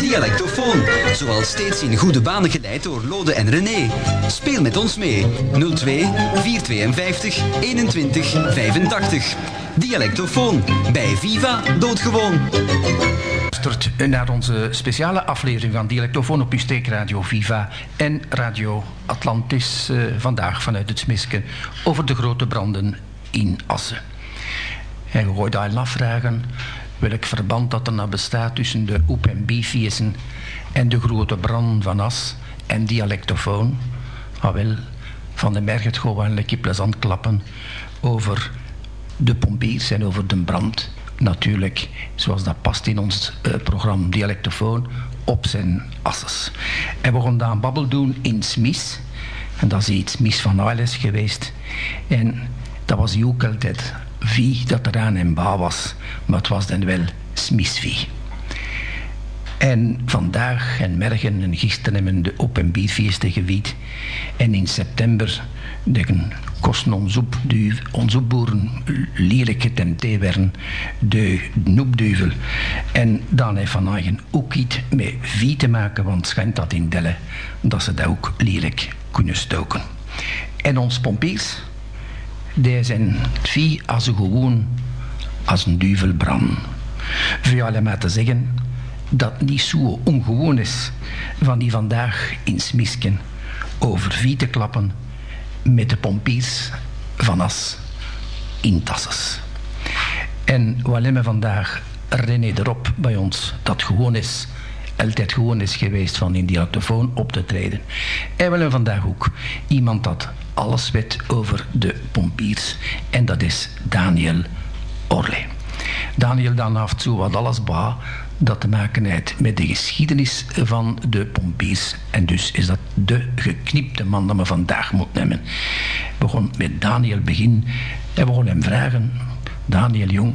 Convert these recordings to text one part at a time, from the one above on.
Dialectofoon, zoals steeds in goede banen geleid door Lode en René. Speel met ons mee. 02 452 21 85. Dialectofoon, bij Viva Doodgewoon naar onze speciale aflevering van Dialectofoon op uw steekradio Viva en Radio Atlantis. Uh, vandaag vanuit het Smiske over de grote branden in Assen. En je gooit al afvragen welk verband dat er nou bestaat tussen de oep- en bifiesen en de grote brand van As en dialectofoon. Ah wel, van de merg het gewoon een lekker plezant klappen over de pompiers en over de brand natuurlijk, zoals dat past in ons uh, programma Dialectofoon, op zijn asses. En we gaan dan babbel doen in Smis. En dat is iets Mis van Ailes geweest. En dat was ook altijd vie dat er aan ba was. Maar het was dan wel Smisvie. En vandaag en morgen en gisteren hebben we de op- en bierfeesten. En in september kosten ons op, onze boeren lelijk getenté werden, de noepduivel. En dan heeft Van Eigen ook iets met vie te maken, want schijnt dat in Delle, dat ze dat ook lelijk kunnen stoken. En ons pompiers, die zijn vie als een gewoon, als een duivel brand. Voor alleen maar te zeggen, dat niet zo ongewoon is van die vandaag in Smisken over vie te klappen met de pompiers van As in Tasses. En we hebben vandaag René erop bij ons, dat gewoon is, altijd gewoon is geweest van in die autofoon op te treden. En we vandaag ook iemand dat alles weet over de pompiers, en dat is Daniel Orle. Daniel dan heeft zo wat alles ba dat te maken heeft met de geschiedenis van de pompiers. En dus is dat de geknipte man dat we vandaag moet nemen. Begon met Daniel begin en we hem vragen, Daniel Jong,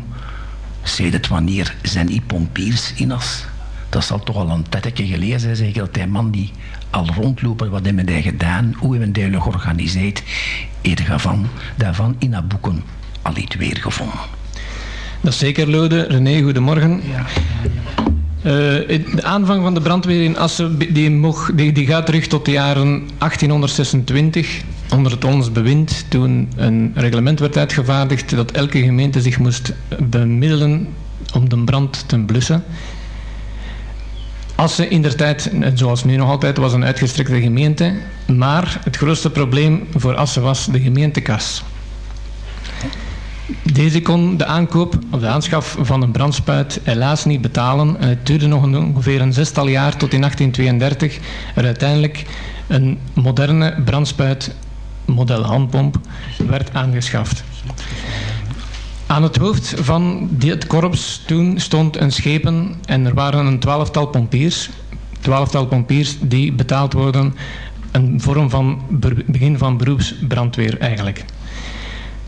het wanneer zijn die pompiers in as? Dat zal toch al een tijdje geleden zijn, zeker dat die man die al rondlopen, wat hebben hij gedaan, hoe hebben die georganiseerd, eerder van, daarvan in haar boeken al iets weer gevonden. Dat is zeker, Lode. René, goedemorgen. Ja. Uh, de aanvang van de brandweer in Assen die, mocht, die, die, gaat terug tot de jaren 1826 onder het ons bewind toen een reglement werd uitgevaardigd dat elke gemeente zich moest bemiddelen om de brand te blussen. Assen in der tijd, zoals nu nog altijd, was een uitgestrekte gemeente, maar het grootste probleem voor Assen was de gemeentekas. Deze kon de aankoop of de aanschaf van een brandspuit helaas niet betalen. En het duurde nog ongeveer een zestal jaar tot in 1832 er uiteindelijk een moderne brandspuit, model handpomp, werd aangeschaft. Aan het hoofd van dit korps toen stond een schepen en er waren een twaalftal pompiers. Twaalftal pompiers die betaald worden, een vorm van begin van beroepsbrandweer eigenlijk.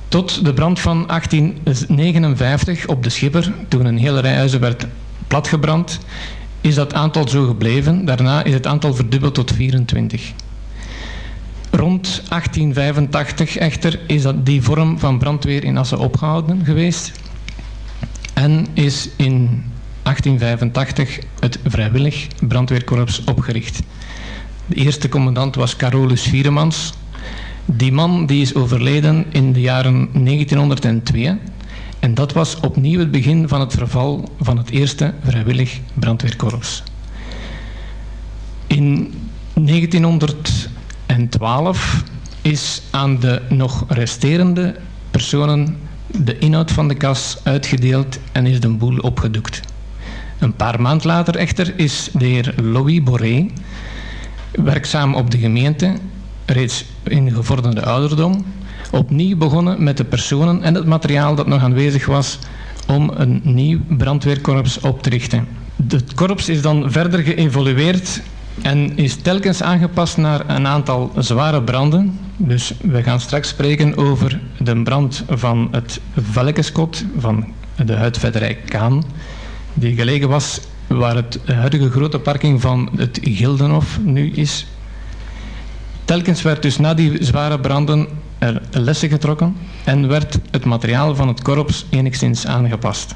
Tot de brand van 1859 op de Schipper, toen een hele rij huizen werd platgebrand, is dat aantal zo gebleven. Daarna is het aantal verdubbeld tot 24. Rond 1885 echter is dat die vorm van brandweer in Assen opgehouden geweest en is in 1885 het vrijwillig brandweerkorps opgericht. De eerste commandant was Carolus Vieremans, die man die is overleden in de jaren 1902 en dat was opnieuw het begin van het verval van het eerste vrijwillig brandweerkorps. In 1912 is aan de nog resterende personen de inhoud van de kas uitgedeeld en is de boel opgedoekt. Een paar maand later echter is de heer Louis Boré, werkzaam op de gemeente, reeds in gevorderde ouderdom, opnieuw begonnen met de personen en het materiaal dat nog aanwezig was om een nieuw brandweerkorps op te richten. Het korps is dan verder geëvolueerd en is telkens aangepast naar een aantal zware branden. Dus we gaan straks spreken over de brand van het Velkeskot van de huidvetterij Kaan, die gelegen was waar het huidige grote parking van het Gildenhof nu is. Telkens werd dus na die zware branden er lessen getrokken en werd het materiaal van het korps enigszins aangepast.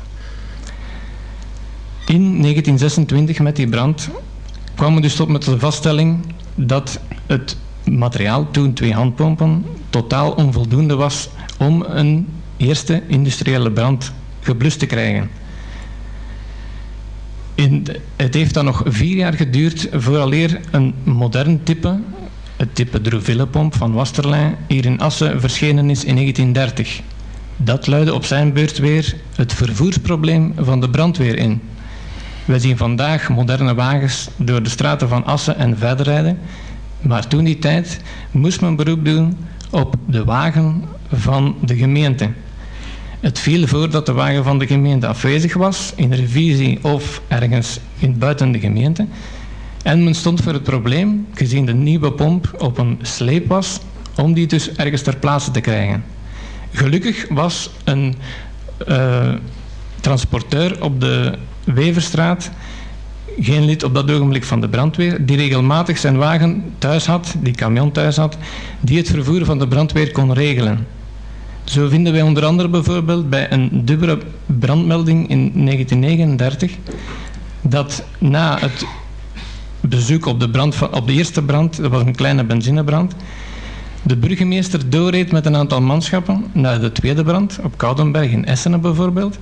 In 1926 met die brand kwamen dus tot met de vaststelling dat het materiaal, toen twee handpompen, totaal onvoldoende was om een eerste industriële brand geblust te krijgen. In het heeft dan nog vier jaar geduurd vooraleer een modern type, het type Drouville-pomp van Wasterlijn, hier in Assen verschenen is in 1930. Dat luidde op zijn beurt weer het vervoersprobleem van de brandweer in. We zien vandaag moderne wagens door de straten van Assen en verder rijden, maar toen die tijd moest men beroep doen op de wagen van de gemeente. Het viel voor dat de wagen van de gemeente afwezig was, in revisie of ergens in buiten de gemeente. En men stond voor het probleem, gezien de nieuwe pomp op een sleep was, om die dus ergens ter plaatse te krijgen. Gelukkig was een uh, transporteur op de Weverstraat geen lid op dat ogenblik van de brandweer, die regelmatig zijn wagen thuis had, die camion thuis had, die het vervoer van de brandweer kon regelen. Zo vinden wij onder andere bijvoorbeeld bij een dubbele brandmelding in 1939 dat na het bezoek op de, brand op de eerste brand, dat was een kleine benzinebrand, de burgemeester doorreed met een aantal manschappen naar de tweede brand, op Koudenberg in Essenen bijvoorbeeld,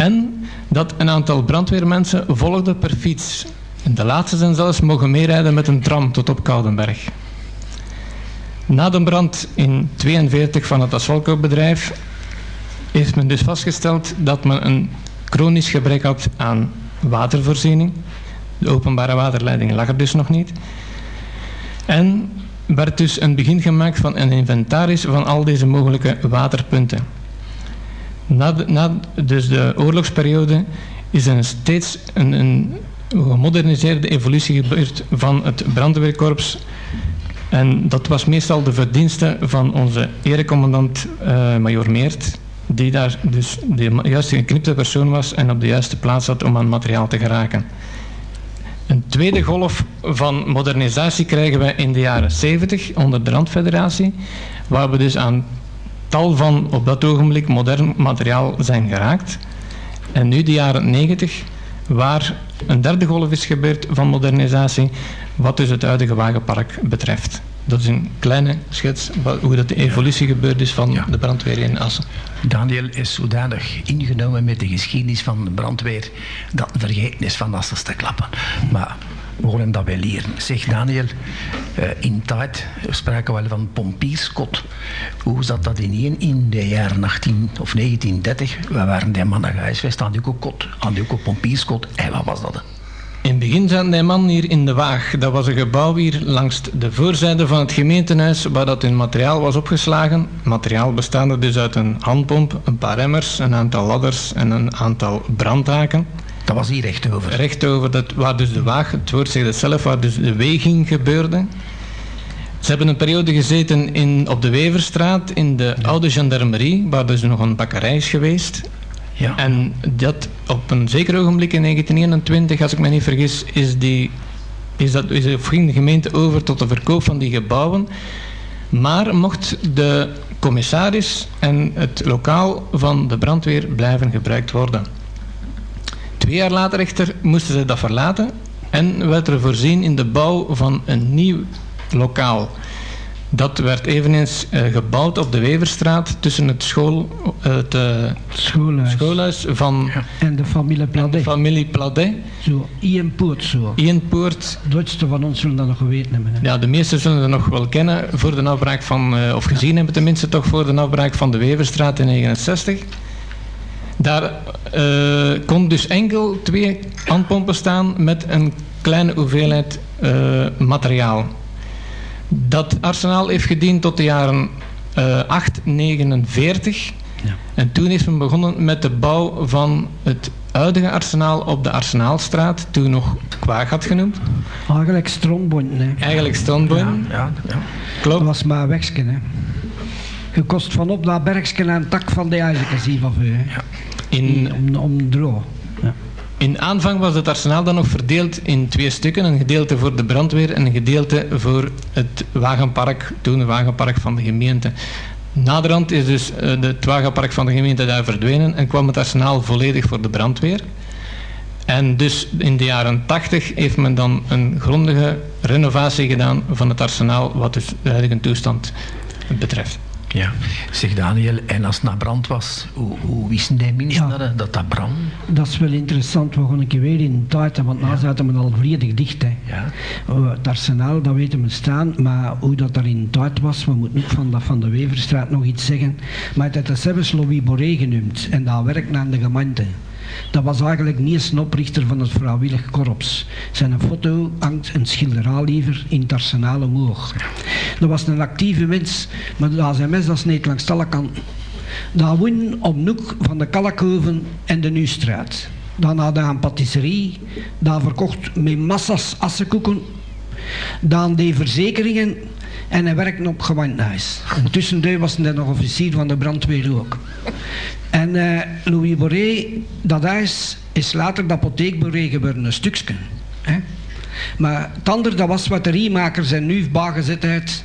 en dat een aantal brandweermensen volgden per fiets. De laatste zijn zelfs mogen meerijden met een tram tot op Koudenberg. Na de brand in 42 van het asfaltkoopbedrijf heeft men dus vastgesteld dat men een chronisch gebrek had aan watervoorziening. De openbare waterleiding lag er dus nog niet. En werd dus een begin gemaakt van een inventaris van al deze mogelijke waterpunten. Na, de, dus de oorlogsperiode is er steeds een, een gemoderniseerde evolutie gebeurd van het brandweerkorps en dat was meestal de verdienste van onze erecommandant uh, Major Meert, die daar dus de juiste geknipte persoon was en op de juiste plaats zat om aan materiaal te geraken. Een tweede golf van modernisatie krijgen we in de jaren 70 onder de Randfederatie, waar we dus aan tal van op dat ogenblik modern materiaal zijn geraakt. En nu de jaren 90, waar een derde golf is gebeurd van modernisatie, wat dus het huidige wagenpark betreft. Dat is een kleine schets hoe dat de evolutie gebeurd is van de brandweer in Assen. Daniel is zodanig ingenomen met de geschiedenis van de brandweer dat vergeten is van Assen te klappen. Maar we horen dat wel leren. Zeg Daniel, uh, in tijd spraken we wel van pompierskot. Hoe zat dat in in de jaren 18 of 1930? We waren die mannen gehuisvest aan de kot, aan de pompierskot. En wat was dat? In het begin zaten die man hier in de Waag. Dat was een gebouw hier langs de voorzijde van het gemeentehuis waar dat hun materiaal was opgeslagen. Materiaal bestaande dus uit een handpomp, een paar remmers, een aantal ladders en een aantal brandhaken. Dat was hier recht over? Recht over, dat, waar dus de Waag, het woord zegt het zelf, waar dus de weging gebeurde. Ze hebben een periode gezeten in, op de Weverstraat in de oude gendarmerie, waar dus nog een bakkerij is geweest. Ja. En dat op een zeker ogenblik in 1921, als ik me niet vergis, is, die, is dat, is, ging de gemeente over tot de verkoop van die gebouwen. Maar mocht de commissaris en het lokaal van de brandweer blijven gebruikt worden. Twee jaar later echter moesten ze dat verlaten en werd er voorzien in de bouw van een nieuw lokaal. Dat werd eveneens uh, gebouwd op de Weverstraat tussen het, school, uh, het uh, schoolhuis. schoolhuis, van... Ja. En de familie Pladet. familie Pladet. Zo, Ian Poort zo. Ian Poort. De oudste van ons zullen dat nog geweten hebben. Hè? Ja, de meesten zullen dat nog wel kennen voor de afbraak van... of gezien hebben tenminste toch voor de afbraak van de Weverstraat in 69. Daar kon dus enkel twee handpompen staan met een kleine hoeveelheid materiaal. Dat arsenaal heeft gediend tot de jaren uh, 8, 49. Ja. En toen is men begonnen met de bouw van het huidige arsenaal op de Arsenaalstraat, toen nog Kwaag had genoemd. Eigenlijk Strongboin. Hè. Eigenlijk Strongboin. Ja, ja, Klopt. Dat was maar wegsken. Hè. Je kost van op dat bergsken en tak van de ijzerkens van u. Ja. In, om, om droog. Ja. In aanvang was het arsenaal dan nog verdeeld in twee stukken. Een gedeelte voor de brandweer en een gedeelte voor het wagenpark, toen het wagenpark van de gemeente. Naderhand is dus uh, het wagenpark van de gemeente daar verdwenen en kwam het arsenaal volledig voor de brandweer. En dus in de jaren 80 heeft men dan een grondige renovatie gedaan van het arsenaal wat dus de huidige toestand betreft. Ja, zeg Daniel, en als het naar brand was, hoe, hoe wisten die mensen dat, dat dat brand? Dat is wel interessant, we gaan een keer weer in tijd, want na zaten we al volledig dicht. Hè. Ja. Het arsenaal, dat weten we staan, maar hoe dat er in tijd was, we moeten ook van, dat van de Weverstraat nog iets zeggen. Maar het is zelfs Louis Boré genoemd en dat werkt naar de gemeente. Dat was eigenlijk niet een oprichter van het vrijwillig korps. Zijn foto hangt een schilderij liever in het arsenaal omhoog. Dat was een actieve mens, maar zijn mens dat is niet langs alle kanten. Dat woon op Noek van de Kalkhoven en de Nustraat. Dan had hij een patisserie, daar verkocht met massa's assenkoeken. Dan die verzekeringen en hij werkte op gewandhuis. Tussen was hij nog officier van de brandweer ook. En uh, Louis Boré, dat huis is later de apotheekboré geworden, een stukje. Hè? Maar het andere, dat was batteriemakers en nu bagenzet uit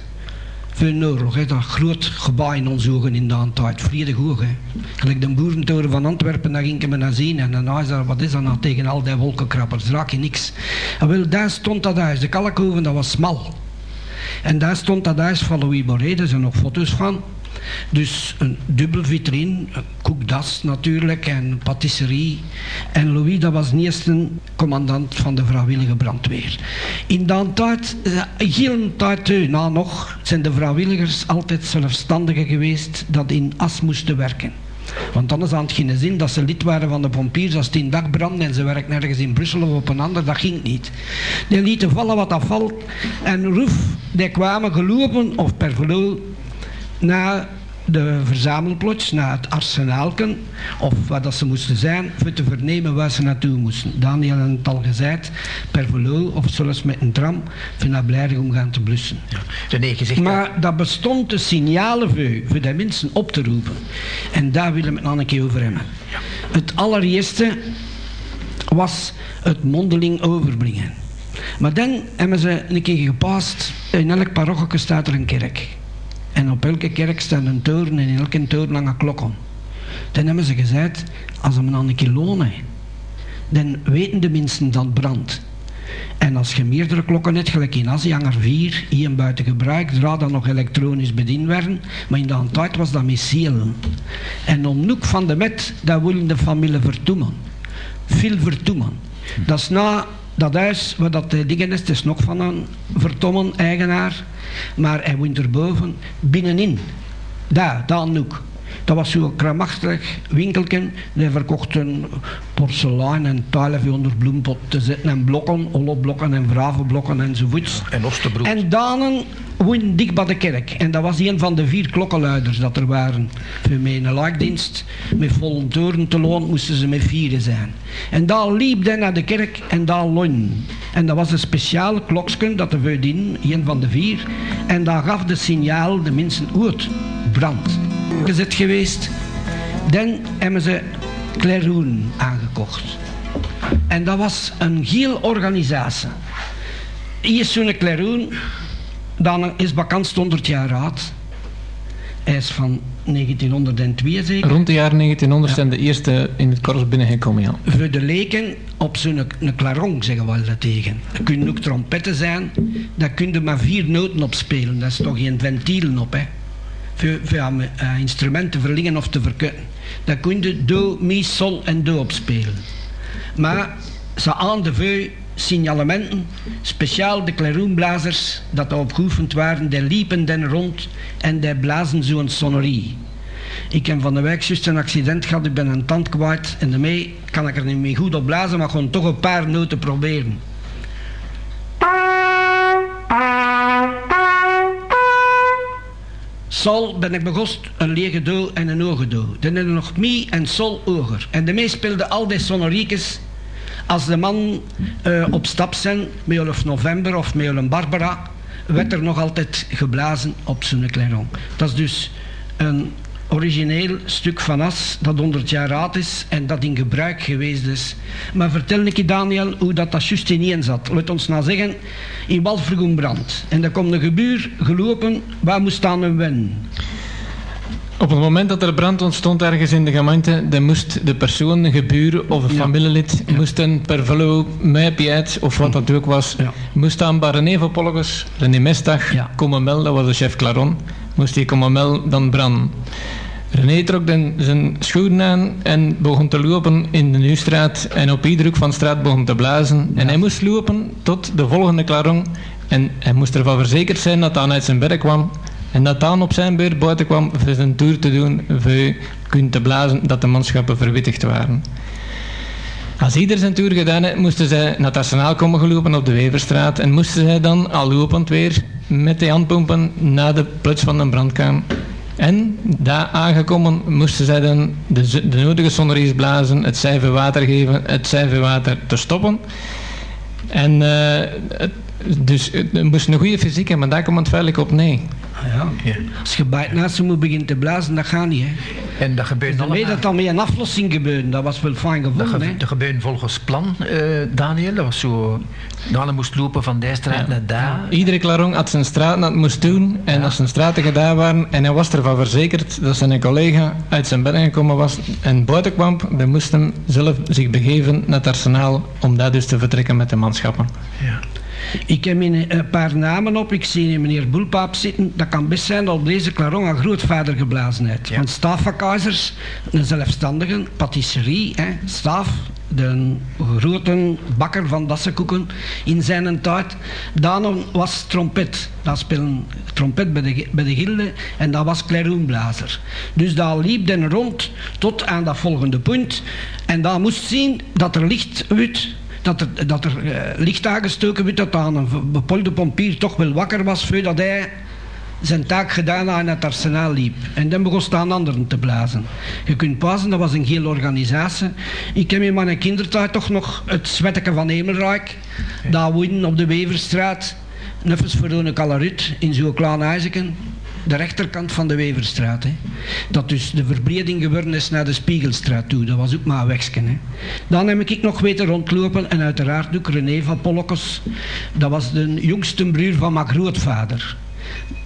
voor een? Dat groot gebouw in onze ogen in de tijd. Vredig hoog. Hè? Gelijk de boerentoren van Antwerpen, daar ging ik me naar zien. En dan is daar, wat is dat nou tegen al die wolkenkrabbers? Raak je niks. En wel, daar stond dat huis. De Kalkhoven, dat was smal. En daar stond dat huis van Louis Boré, daar zijn nog foto's van. Dus een dubbel vitrine, koekdas natuurlijk en patisserie. En Louis, dat was niet een commandant van de vrijwillige brandweer. In dat tijd, eh, heel tijd eh, na nog, zijn de vrijwilligers altijd zelfstandigen geweest dat in as moesten werken. Want anders had het geen zin dat ze lid waren van de pompiers als in dag brandde en ze werkten nergens in Brussel of op een ander, dat ging niet. Die lieten vallen wat dat valt en roef, die kwamen gelopen of per geloof naar de verzamelplots, naar het arsenaalken, of wat dat ze moesten zijn, voor te vernemen waar ze naartoe moesten. Daniel had het al gezegd, per velo of zelfs met een tram, vind dat blijdig om gaan te blussen. Ja. maar dat bestond de signalen voor, voor de mensen op te roepen. En daar willen we het nog een keer over hebben. Ja. Het allereerste was het mondeling overbrengen. Maar dan hebben ze een keer gepast, in elk parochie staat er een kerk. En op elke kerk staat een toren en in elke toren hangen klokken. Dan hebben ze gezegd, als we dan een keer lonen, dan weten de mensen dat brandt. En als je meerdere klokken hebt, gelijk in Azië, er vier, één buiten gebruik, draad dan nog elektronisch bediend werden, maar in de tijd was dat met zielen. En om noek van de met, dat willen de familie vertoemen. Veel vertoemen. Dat is na dat huis waar dat dingen is, is nog van een vertommen eigenaar. Maar hij woont erboven, binnenin. Daar, daar ook. Dat was zo'n kramachtig winkelken. Die verkochten porselein en tuilen onder bloempot te zetten. En blokken, blokken en vravenblokken enzovoorts. En osterbrood. En Danen woonde dicht bij de kerk. En dat was een van de vier klokkenluiders dat er waren. Voor mijn lijkdienst, met volontoren te loon, moesten ze met vieren zijn. En daar liep hij naar de kerk en daar loon. En dat was een speciale kloksken dat er voordien, een van de vier. En daar gaf de signaal de mensen uit brand gezet geweest. Dan hebben ze Clairoen aangekocht. En dat was een heel organisatie. Hier zo'n Clairoen, dan is bekend 100 jaar oud. Hij is van 1902 zeker. Rond het jaar 1900 zijn de eerste in het korps binnengekomen, ja. Voor de leken op zo'n claron, zeggen we dat tegen. Dat kunnen ook trompetten zijn. Daar kun je maar vier noten op spelen. Dat is toch geen ventielen op, hè voor uh, instrumenten te verlingen of te verkutten. Dan kun je do, mi, sol en do opspelen. Maar ze aan de veu signalementen, speciaal de klaroenblazers dat op geoefend waren, die liepen den rond en die blazen zo'n sonorie. Ik heb van de juist een accident gehad, ik ben een tand kwijt en daarmee kan ik er niet meer goed op blazen, maar gewoon toch een paar noten proberen. Sol ben ik begost een lege do en een ogen do. Dan hebben nog mi en sol oger. En de mee speelde al die sonoriekes als de man uh, op stap zijn, met of november of met een Barbara, werd er nog altijd geblazen op zijn clairon. Dat is dus een origineel stuk van as dat 100 jaar oud is en dat in gebruik geweest is. Maar vertel ik je Daniel hoe dat, dat juist ineen zat. Laat ons nou zeggen, in Walvergoen brand. En er komt een gebuur gelopen, waar moest staan een wen? Op het moment dat er brand ontstond ergens in de gemeente, dan moest de persoon, een gebuur of een familielid, moesten per velo, uit of wat dat ook was, moest aan bij René van René Mestag, komen melden, dat was de chef Claron, moest hij komen melden dan branden. René trok dan zijn schoenen aan en begon te lopen in de Nieuwstraat en op iedere hoek van de straat begon te blazen. En hij moest lopen tot de volgende klaron en hij moest ervan verzekerd zijn dat hij uit zijn werk kwam en dat dan op zijn beurt buiten kwam voor zijn tour te doen, voor kunnen te blazen dat de manschappen verwittigd waren. Als ieder zijn tour gedaan had, moesten zij naar het arsenaal komen gelopen op de Weverstraat en moesten zij dan al lopend weer met de handpompen naar de plots van de brandkamer. En daar aangekomen moesten zij dan de, de nodige sonneries blazen, het zuiver water geven, het zuiver water te stoppen. En uh, het, dus het moest een goede fysiek hebben, maar daar komt het feitelijk op nee. Ja. ja. Als je bij naast moet beginnen te blazen, dat gaat niet. Hè. En dat gebeurt dus allemaal... dat dan met een aflossing gebeurde, dat was wel fijn gevonden. Dat, dat gebeurde volgens plan, uh, Daniel. Dat was zo... Dan moest lopen van die straat naar daar. Iedere klarong had zijn straat dat moest doen. En als zijn straten gedaan waren, en hij was ervan verzekerd dat zijn collega uit zijn bed gekomen was en buiten kwam, dan moest hem zelf zich begeven naar het arsenaal om daar dus te vertrekken met de manschappen. Ja. Ik heb een paar namen op. Ik zie meneer Boelpaap zitten. Dat kan best zijn dat deze Claron een grootvader geblazen heeft. Ja. Want Staafvakaizers, een zelfstandige patisserie, hè, Staaf, de grote bakker van Dassenkoeken in zijn tijd. Dan was trompet. Dat speelde trompet bij de, bij de gilde en dat was klaroenblazer. Dus daar liep den rond tot aan dat volgende punt. En daar moest zien dat er licht uit dat er, dat er uh, licht aangestoken werd, dat aan een bepolde pompier toch wel wakker was voordat hij zijn taak gedaan aan het arsenaal liep. En dan begon staan anderen te blazen. Je kunt passen, dat was een gele organisatie. Ik heb in mijn kindertijd toch nog het Zwetteke van Hemelrijk. Daar woonden op de Weverstraat. Neffens voor een Kalarut in zo'n klein huisje de rechterkant van de Weverstraat. Hè. Dat dus de verbreding geworden is naar de Spiegelstraat toe. Dat was ook maar een. Hè. Dan heb ik nog weten rondlopen en uiteraard ook René van Pollokos. Dat was de jongste broer van mijn grootvader.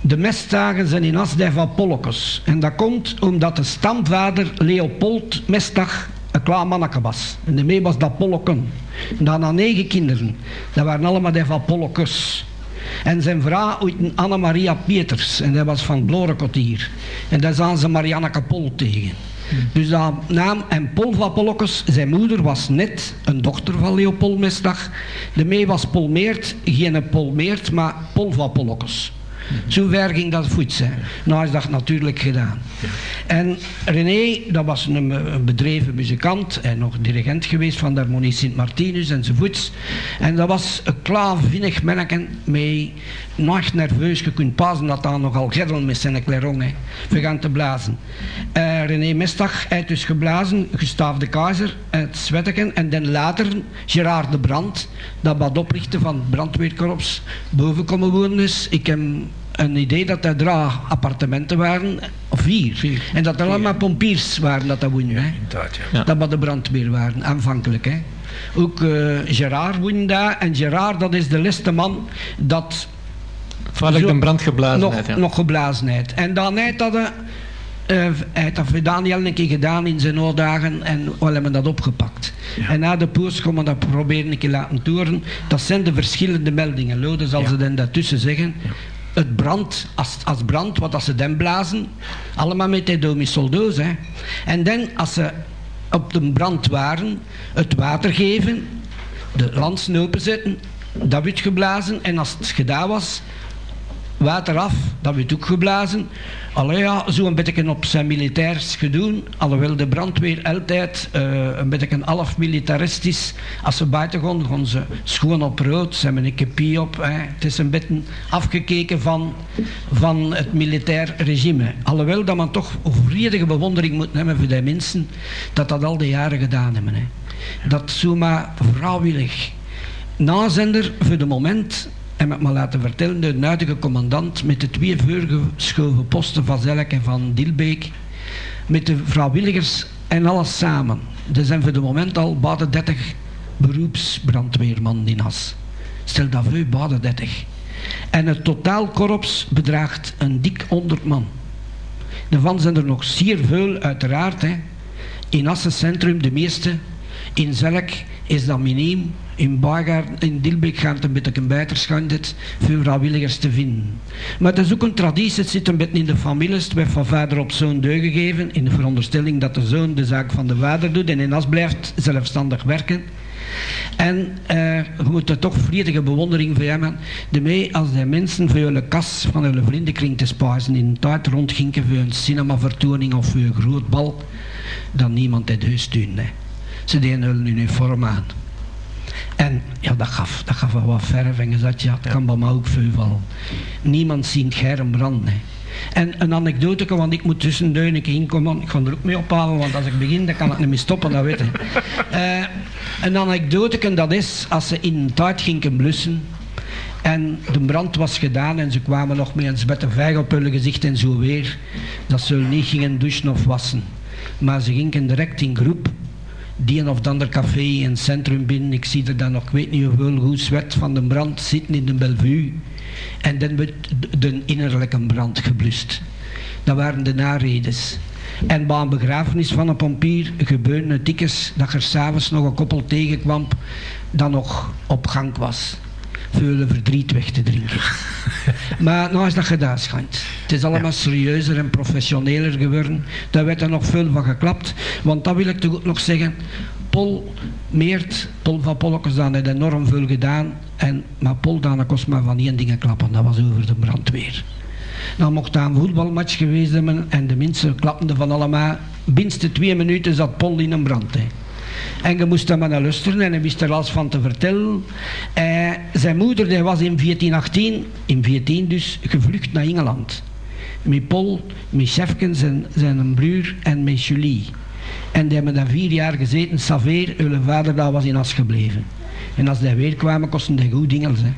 De mestdagen zijn in Asdij van Pollokos. En dat komt omdat de stamvader Leopold Mestdag een klaar manneke was. En daarmee was dat Pollokken. En dan had negen kinderen. Dat waren allemaal die van Pollokos. En zijn vrouw Anna Anna-Maria Peters. En dat was van Glorekotier. En daar zagen ze Marianne Kapol tegen. Dus dat naam en Polva Pollokes, zijn moeder was net een dochter van Leopold Mesdag. De mee was Polmeert, geen Polmeert, maar Polva Pollokes. Zo ver ging dat voets. Nou is dat natuurlijk gedaan. En René, dat was een, bedreven muzikant en nog dirigent geweest van de Harmonie Sint-Martinus enzovoorts. En dat was een klaar, vinnig manneken mee nog nerveus. Je kunt pasen dat dan nogal geddel met zijn kleron. We gaan te blazen. Uh, René Mestag heeft dus geblazen, Gustav de Keizer, het Zwetteken en dan later Gerard de Brand, dat wat oprichten van brandweerkorps, boven komen wonen is. Ik heb een idee dat er drie appartementen waren, of vier. En dat er allemaal pompiers waren dat dat woonden. Hè? Ja. Dat wat de brandweer waren, aanvankelijk. Hè? Ook uh, Gerard woonde daar. En Gerard, dat is de liste man dat... Vaarlijk de brand geblazen nog, ja. nog geblazenheid. En dan heeft dat... Uh, hij heeft dat voor Daniel een keer gedaan in zijn oordagen en we hebben dat opgepakt. En na de poers gaan we dat proberen een keer laten toeren. Dat zijn de verschillende meldingen. Lode zal ze dan daartussen zeggen het brand, als, als brand, wat als ze den blazen, allemaal met de domisoldoos. Hè. En dan, als ze op de brand waren, het water geven, de lans openzetten, dat werd geblazen. En als het gedaan was, water af, dat werd ook geblazen. Allee ja, zo een beetje op zijn militairs gedaan. Alhoewel de brandweer altijd uh, een beetje half militaristisch. Als ze buiten gaan, gaan ze schoon op rood. Ze hebben een kepie op. Hè. Het is een beetje afgekeken van, van het militair regime. Alhoewel dat man toch vredige bewondering moet hebben voor die mensen. Dat dat al die jaren gedaan hebben. Hè. Dat zomaar vrouwwillig. Nazender voor de moment en met me laten vertellen, de huidige commandant met de twee voorgeschoven posten van Zelk en van Dilbeek, met de vrijwilligers en alles samen. Er zijn voor de moment al baden 30 beroepsbrandweerman in As. Stel dat voor, baden 30. En het totaalkorps bedraagt een dik 100 man. Daarvan zijn er nog zeer veel, uiteraard. Hè. In Assen Centrum, de meeste. In Zelk is dat miniem. In Baargaard, in Dilbeek het een beetje beter schijnt veel vrijwilligers te vinden. Maar het is ook een traditie, het zit een beetje in de families. Het werd van vader op zoon deur gegeven, in de veronderstelling dat de zoon de zaak van de vader doet en in As blijft zelfstandig werken. En uh, je moet er toch volledige bewondering voor. De als de mensen voor hun kas van hun vriendenkring te spazen in een tijd rondgingen voor een cinemavertoning of voor een groot bal, dan niemand het huis doen. Hè. Ze deden hun uniform aan. En ja, dat gaf, dat gaf wel wat verf en je zat, ja, het kan bij mij ook veel vallen. Niemand ziet Germ branden. En een anekdote, want ik moet tussen een keer inkomen. Ik ga er ook mee ophalen, want als ik begin, dan kan ik niet meer stoppen, dat weet je. Uh, een anekdote, dat is, als ze in een tijd gingen blussen, en de brand was gedaan en ze kwamen nog met een vijg op hun gezicht en zo weer. Dat ze niet gingen douchen of wassen. Maar ze gingen direct in groep die een of ander café in het centrum binnen. Ik zie er dan nog, weet niet hoeveel, hoe zwet van de brand zitten in de Bellevue. En dan werd de innerlijke brand geblust. Dat waren de naredes. En bij een begrafenis van een pompier gebeurde het dikjes dat er s'avonds nog een koppel tegenkwam dat nog op gang was veel verdriet weg te drinken. maar nou is dat gedaan schijnt. Het is allemaal serieuzer en professioneler geworden. Daar werd er nog veel van geklapt. Want dat wil ik toch nog zeggen. Pol Meert, Pol van Polkes, dan heeft enorm veel gedaan. En, maar Pol dan kost maar van één dingen klappen. Dat was over de brandweer. Dan mocht daar een voetbalmatch geweest zijn en de mensen klapten van allemaal. Binnen twee minuten zat Pol in een brand. Hè. En je moest hem naar luisteren en hij wist er alles van te vertellen. Eh, zijn moeder die was in 1418, in 14 dus, gevlucht naar Engeland. Met Paul, met Chefkens en zijn broer en met Julie. En die hebben daar vier jaar gezeten. Saveer, hun vader, daar was in As gebleven. En als die weer kwamen, kosten die goed Engels. Hè.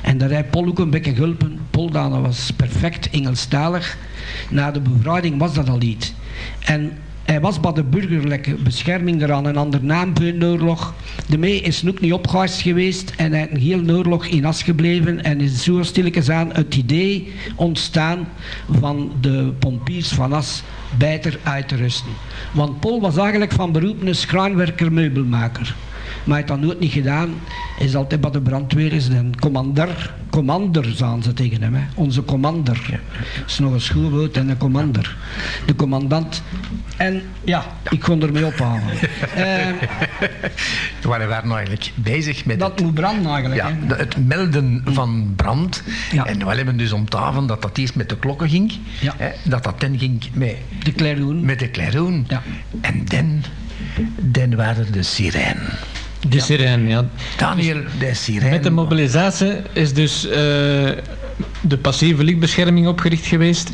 En daar heeft Paul ook een beetje geholpen. Paul was perfect Engelstalig. Na de bevrijding was dat al niet. En hij was bij de burgerlijke bescherming eraan een ander naam voor oorlog. De mee is ook niet opgehuisd geweest en hij een heel oorlog in as gebleven en is zo stilletjes aan het idee ontstaan van de pompiers van as beter uit te rusten. Want Paul was eigenlijk van beroep een schrijnwerker meubelmaker. Maar hij heeft dat nooit niet gedaan. Hij is altijd bij de brandweer is een commander. Commander, zagen ze tegen hem. Hè. Onze commander. Ja. Dat is nog een schoolwoord en een commander. De commandant. En ja, ik kon ermee ophalen. uh, we waren eigenlijk bezig met... Dat het, moet branden eigenlijk. Ja, het melden van brand. Ja. En we hebben dus om tafel dat dat eerst met de klokken ging. Ja. Hè, dat dat dan ging met... De clairoen. Met de clairoen. Ja. En dan, dan waren de sirenen. De sirene, ja. Daniel, de sirene. Met de mobilisatie is dus uh, de passieve lichtbescherming opgericht geweest.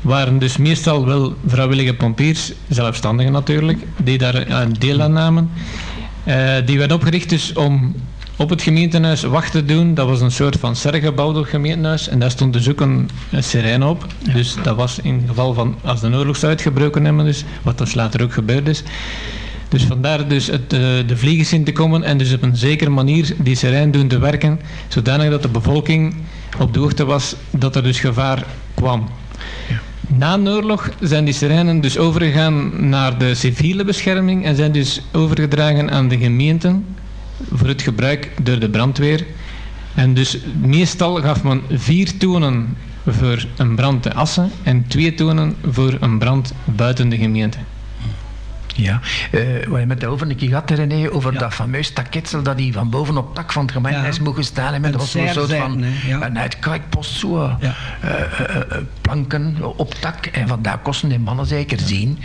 Waren dus meestal wel vrijwillige pompiers, zelfstandigen natuurlijk, die daar een deel aan namen. Uh, die werd opgericht dus om op het gemeentehuis wacht te doen. Dat was een soort van sergebouw door het gemeentehuis. En daar stond dus ook een, een sirene op. Dus dat was in geval van als de oorlog zou uitgebroken hebben, dus, wat dus later ook gebeurd is. Dus vandaar dus het, uh, de vliegers in te komen en dus op een zekere manier die serijn doen te werken, zodanig dat de bevolking op de hoogte was dat er dus gevaar kwam. Ja. Na de oorlog zijn die serijnen dus overgegaan naar de civiele bescherming en zijn dus overgedragen aan de gemeenten voor het gebruik door de brandweer. En dus meestal gaf men vier tonen voor een brand te Assen en twee tonen voor een brand buiten de gemeente. Ja, uh, we hebben het over een keer gehad, René, over dat fameus taketsel dat hij van boven op tak van het gemeentehuis ja. mogen staan. En dat was een soort van ja. een uitkijkpost zo. Ja. Uh, uh, planken op tak. En vandaar kosten die mannen zeker zien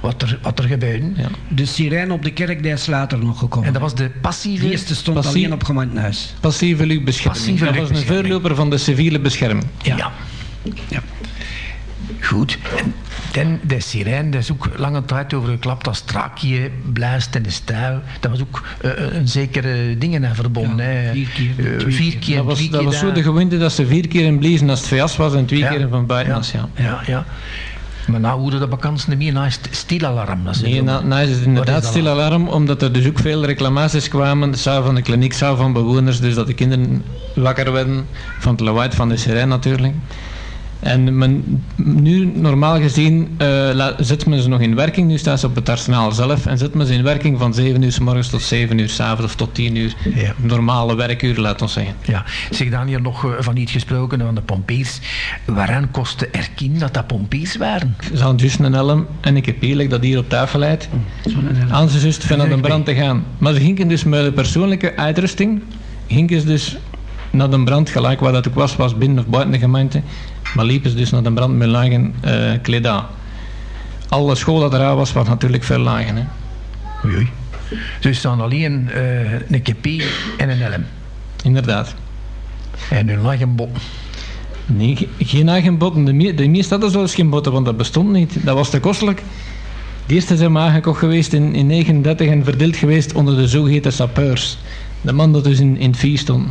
wat, er, wat er gebeurde. De sirene op de kerk die is later nog gekomen. En dat was de passieve... De eerste stond Passie... alleen op gemeentehuis. Passieve luchtbescherming. Passieve dat was een voorloper van de civiele bescherming. ja. ja. Goed. En dan de sirene, daar is ook lange tijd over geklapt als Trakië, Blijst en de Stijl. Dat was ook uh, een zekere dingen aan verbonden. Ja, vier keer. Uh, vier keer dat was, dat was zo de gewoonte dat ze vier keer in bliezen als het VS was en twee ja. keer van buitenlands. Ja. ja, ja. Maar nou hoorde de vakantie niet meer, nou is het stilalarm. Dat nee, nou, nou is het inderdaad stilalarm, omdat er dus ook veel reclamaties kwamen, de zaal van de kliniek, zaal van bewoners, dus dat de kinderen wakker werden van het lawaai van de sirene natuurlijk. En men, nu, normaal gezien, uh, zet men ze nog in werking. Nu staan ze op het arsenaal zelf. En zet men ze in werking van 7 uur s morgens tot 7 uur s avonds of tot 10 uur. Ja. Normale werkuren, laten we zeggen. Ja. Zeg dan hier nog uh, van iets gesproken van de pompiers. Waaraan kostte erkien dat dat pompiers waren? Ze hadden juist een helm en ik heb eerlijk dat hier op tafel leidt. Aan ze juist van naar de brand te gaan. Maar ze gingen dus met de persoonlijke uitrusting. Gingen ze dus naar de brand, gelijk waar dat ook was, was binnen of buiten de gemeente. Maar liepen ze dus naar de brand met lage uh, kleda. Alle school dat eruit was, was natuurlijk veel lager. Hè. Oei, oei. Dus staan alleen uh, een kepi en een helm. Inderdaad. En een lage bot. Nee, geen eigen botten. De, de meeste hadden zelfs geen botten, want dat bestond niet. Dat was te kostelijk. De eerste zijn maar aangekocht geweest in, in 39 en verdeeld geweest onder de zogeheten sapeurs. De man dat dus in, in het vier stond.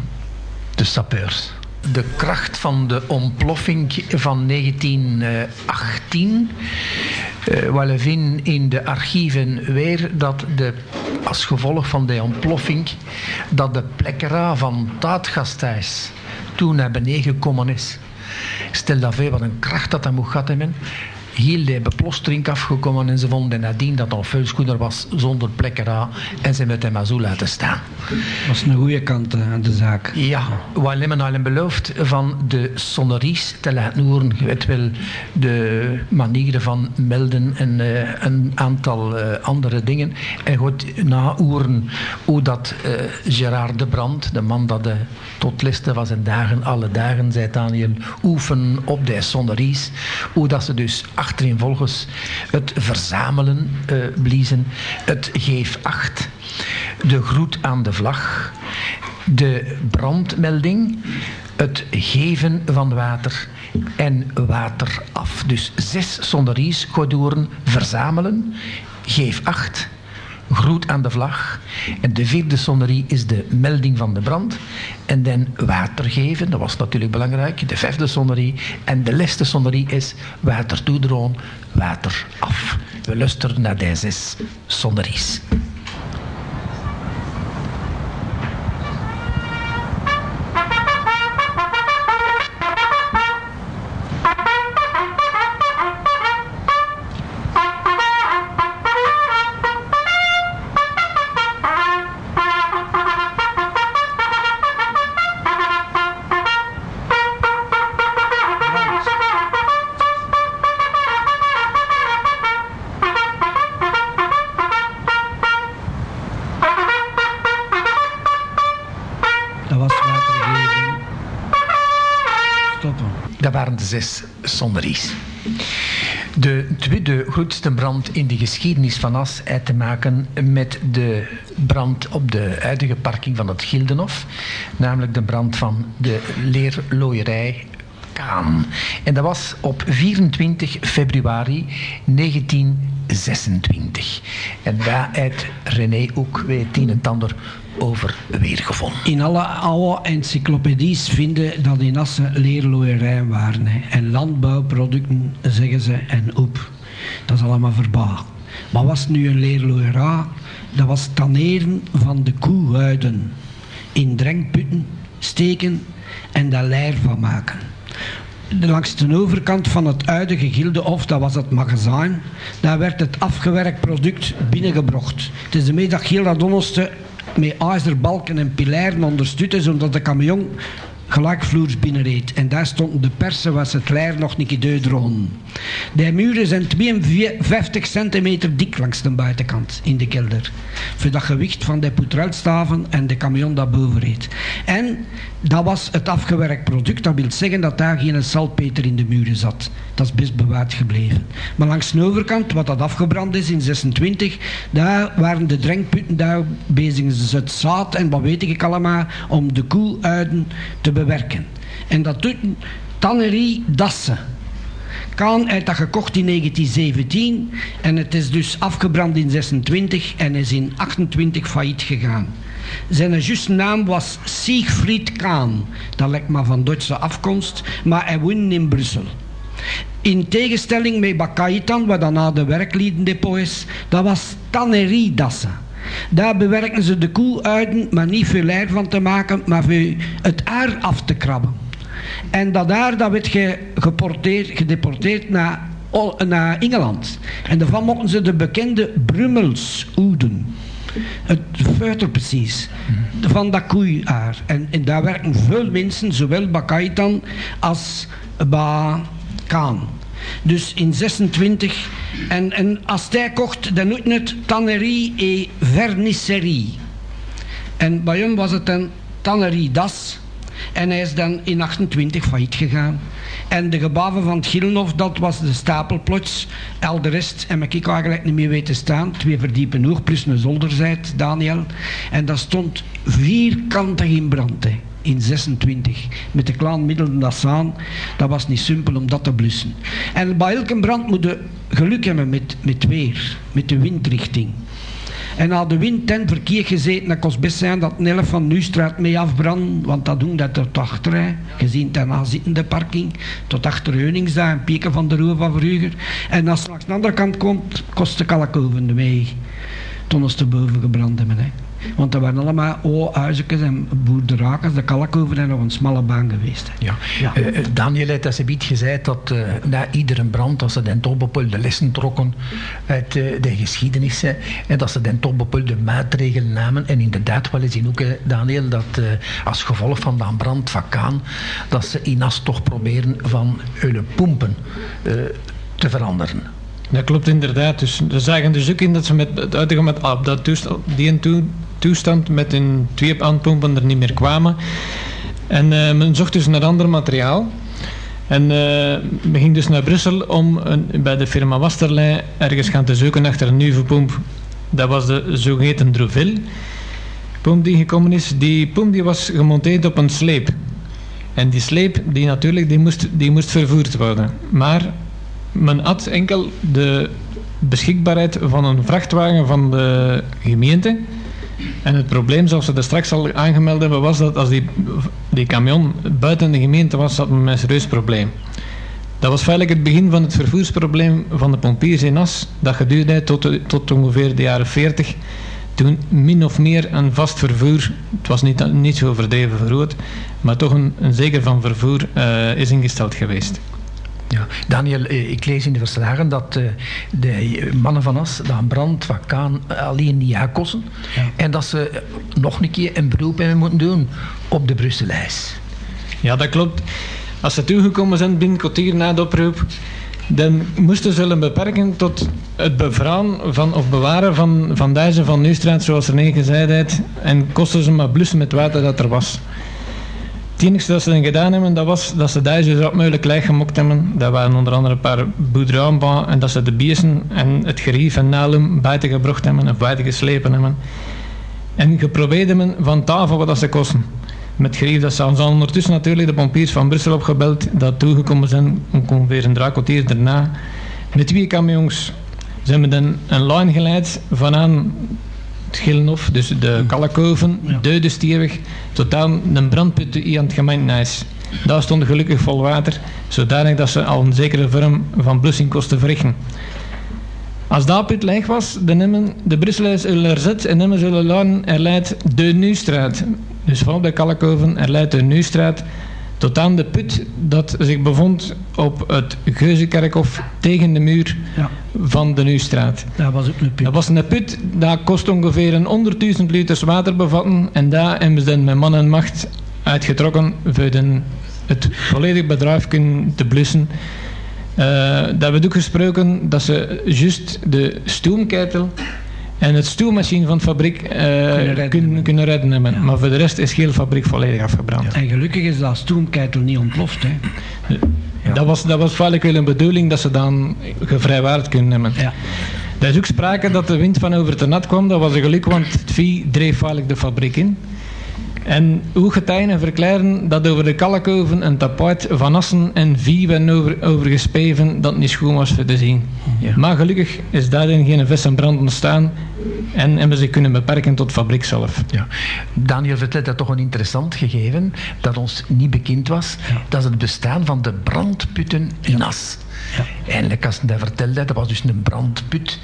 De sapeurs de kracht van de ontploffing van 1918. Uh, we vinden in de archieven weer dat de, als gevolg van de ontploffing dat de plekkera van Taatgasthuis toen naar beneden gekomen is. Stel dat veel wat een kracht dat dat moet gehad hebben heel de beplostering afgekomen en ze vonden nadien dat al veel schoener was zonder plekken daar en ze met hem maar zo laten staan. Dat was een goede kant aan eh, de zaak. Ja, wat hebben al beloofd van de sonneries te laten horen. Weet wel, de manieren van melden en uh, een aantal uh, andere dingen. En goed naoeren hoe dat uh, Gerard de Brand, de man dat de tot liste van zijn dagen, alle dagen, zei Daniel, oefenen op de sonneries. Hoe dat ze dus volgens het verzamelen uh, bliezen, het geef acht, de groet aan de vlag, de brandmelding, het geven van water en water af. Dus zes sonneries, godoeren, verzamelen, geef acht, groet aan de vlag. En de vierde sonnerie is de melding van de brand. En dan water geven, dat was natuurlijk belangrijk. De vijfde sonnerie. En de laatste sonnerie is water toedroom, water af. We luisteren naar deze zes sonneries. Zes sonneries. De tweede grootste brand in de geschiedenis van As uit te maken met de brand op de huidige parking van het Gildenhof. Namelijk de brand van de leerlooierij Kaan. En dat was op 24 februari 1926. En daar uit René ook weer tien en tander over weergevonden. In alle oude encyclopedies vinden dat in Assen leerlooierijen waren. En landbouwproducten, zeggen ze, en op. Dat is allemaal verbaal. Maar was nu een leerlooierij? Dat was taneren van de koehuiden. In drenkputten steken en daar leer van maken. Langs de overkant van het huidige gildehof, dat was het magazijn, daar werd het afgewerkt product binnengebracht. Het is de middag heel dat onderste met ijzerbalken en pilaren ondersteunen, zodat de camion gelijkvloers binnenreed. En daar stonden de persen was het leer nog niet gedrogen. De muren zijn 52 centimeter dik langs de buitenkant in de kelder. Voor dat gewicht van de poetruilstaven en de camion dat boven reed. En dat was het afgewerkt product. Dat wil zeggen dat daar geen salpeter in de muren zat. Dat is best bewaard gebleven. Maar langs de overkant, wat dat afgebrand is in 26, daar waren de drinkpunten daar bezig. Het zaad en wat weet ik allemaal, om de koeluiden te bewerken. En dat doet Tannerie Dassen. Kaan heeft dat gekocht in 1917 en het is dus afgebrand in 26 en is in 28 failliet gegaan. Zijn juiste naam was Siegfried Kaan. Dat lijkt maar van Duitse afkomst, maar hij woonde in Brussel. In tegenstelling met Bakaitan, wat daarna de werkliedendepot is, dat was Dassen. Daar bewerken ze de koe uit, maar niet veel leer van te maken, maar voor het aar af te krabben. En dat daar dat werd ge, gedeporteerd naar, naar Engeland. En daarvan mochten ze de bekende Brummels oeden. Het feuter precies. Van dat koeiaar. En, en daar werken veel mensen, zowel bij Kaitan als bij Kaan. Dus in 26. En, en als hij kocht, dan noemt het tannerie et vernisserie. En bij hem was het een tannerie das. En hij is dan in 28 failliet gegaan. En de gebouwen van het Gillenhof, dat was de stapelplots. Al de rest heb ik eigenlijk niet meer weten staan. Twee verdiepen hoog, plus een zolderzijde, Daniel. En dat stond vierkantig in brand, hè, in 26. Met de klaanmiddelen dat staan, dat was niet simpel om dat te blussen. En bij elke brand moet je geluk hebben met, met weer, met de windrichting. En na de wind ten verkeer gezeten, dat kost best zijn dat Nelle van Nustraat mee afbrand, want dat doen dat tot achter. Gezien daarna zittende parking, tot achter Heuningsda en Pieken van de Roe van vroeger. En als straks de andere kant komt, kost de kalkoven mee. Toen is te boven gebrand hebben. Want er waren allemaal huisjes en boerderakers. De Kalkoven en nog een smalle baan geweest. Ja. ja. Uh, Daniel heeft als een gezegd dat uh, na iedere brand, als ze den Tobbepul de lessen trokken uit uh, de geschiedenissen en dat ze den Tobbepul de maatregelen namen. En inderdaad, wel zien ook, Daniel, dat als gevolg van de brand van Kaan, dat ze in as toch proberen van hun pompen te veranderen. Dat klopt inderdaad. Dus ze zagen dus ook in dat ze met uitgaan met op dat toestand, die en toe toestand met hun twee aanpompen er niet meer kwamen. En uh, men zocht dus naar ander materiaal. En uh, men ging dus naar Brussel om een, bij de firma Wasterlei ergens gaan te zoeken achter een nieuwe pomp. Dat was de zogeheten Drouville pomp die gekomen is. Die pomp die was gemonteerd op een sleep. En die sleep die natuurlijk die moest, die moest vervoerd worden. Maar men had enkel de beschikbaarheid van een vrachtwagen van de gemeente en het probleem, zoals we er straks al aangemeld hebben, was dat als die, die camion buiten de gemeente was, men een serieus probleem. Dat was feitelijk het begin van het vervoersprobleem van de pompiers in As. Dat geduurde tot, tot ongeveer de jaren 40. Toen min of meer een vast vervoer, het was niet, niet zo verdreven vergroot, maar toch een, een zeker van vervoer uh, is ingesteld geweest. Ja, Daniel, eh, ik lees in de verslagen dat eh, de mannen van As dat een brand Kaan alleen niet aankosten. Ja. En dat ze nog een keer een beroep hebben moeten doen op de Brusselijs. Ja, dat klopt. Als ze toegekomen zijn binnen kwartier na de oproep, dan moesten ze zullen beperken tot het bevrouwen van, of bewaren van, van deze van Nieuwstraat, zoals René gezegd heeft, en kosten ze maar blussen met water dat er was. Het enige dat ze dan gedaan hebben, dat was dat ze daar zo mogelijk leeg gemokt hebben. Dat waren onder andere een paar boerderaanbaan en dat ze de biezen en het gerief en nalum buiten gebracht hebben of buiten geslepen hebben. En geprobeerd hebben van tafel wat dat ze kosten. Met gerief dat ze ons ondertussen natuurlijk de pompiers van Brussel opgebeld, dat toegekomen zijn ongeveer een drie daarna. Met twee camions. Ze hebben dan een lijn geleid vanaan Schillenhof, dus de Kalkoven, ja. Deudestierweg, tot aan de brandput aan het gemeentehuis. Daar stond gelukkig vol water, zodanig dat ze al een zekere vorm van blussing kosten verrichten. Als dat put leeg was, dan nemen de Brusselaars erzet en nemen zullen laten er leidt de Nieuwstraat. Dus van bij Kalkoven er leidt de Nieuwstraat tot aan de put dat zich bevond op het Geuzenkerkhof tegen de muur ja. van de Nieuwstraat. Dat was ook een put. Dat was een put, dat kost ongeveer een 100.000 liters water bevatten en daar hebben ze met man en macht uitgetrokken voor de, het volledig bedrijf kunnen te blussen. Uh, dat we ook gesproken dat ze juist de stoomkeitel en het stoelmachine van de fabriek uh, kunnen, redden. kunnen redden. Maar voor de rest is heel fabriek volledig afgebrand. En gelukkig is dat stoomkeitel niet ontploft. Hè? Ja. Dat, was, dat was feitelijk wel een bedoeling dat ze dan gevrijwaard kunnen hebben. Ja. Er is ook sprake dat de wind van over te nat kwam. Dat was een geluk, want het vee dreef feitelijk de fabriek in. En hoe getuigen verklaren dat over de kalkoven een tapijt van assen en vie werden over, overgespeven dat niet schoon was voor te zien. Maar gelukkig is daarin geen vis en brand ontstaan en hebben ze kunnen beperken tot fabriek zelf. Ja. Daniel vertelt dat toch een interessant gegeven dat ons niet bekend was. Dat is het bestaan van de brandputten in As. Ja. Eindelijk, als hij dat vertelde, dat was dus een brandput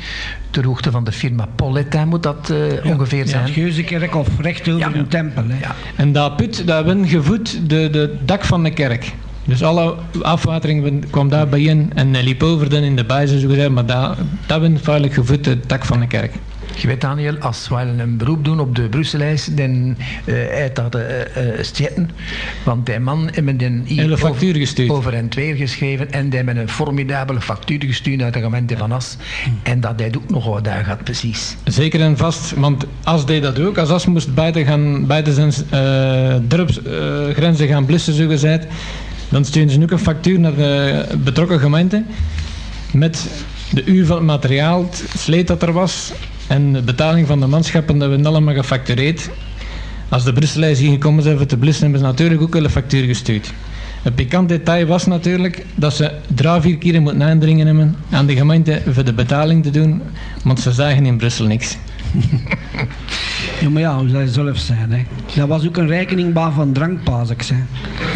ter hoogte van de firma Poletin moet dat uh, ongeveer zijn. Ja, Geuzenkerk of recht over een tempel. Hè. En dat put, dat werd gevoed de, de dak van de kerk. Dus alle afwatering kwam daar bijeen en liep over dan in de bijzen, zo gezegd, maar dat, dat werd feitelijk gevoed de dak van de kerk. Je weet Daniel, als we een beroep doen op de Brusselijs, dan uh, uit dat uh, Want die man heeft een factuur gestuurd. over en twee geschreven en die hebben een formidabele factuur gestuurd uit de gemeente van As. En dat deed ook nog wat daar gaat precies. Zeker en vast, want As deed dat ook. Als As moest buiten, gaan, buiten zijn uh, dorpsgrenzen gaan blussen, zo gezegd, dan sturen ze ook een factuur naar de betrokken gemeente met de uur van het materiaal, het sleet dat er was en de betaling van de manschappen, dat we allemaal gefactureerd. Als de Brusselijs hier gekomen zijn voor te blussen, hebben ze natuurlijk ook een factuur gestuurd. Een pikant detail was natuurlijk dat ze drie, vier keer moeten aandringen hebben aan de gemeente voor de betaling te doen, want ze zagen in Brussel niks. Ja, maar ja, hoe zou je zelf zijn, hè? Dat was ook een rekeningbaan van drankpazeks, hè?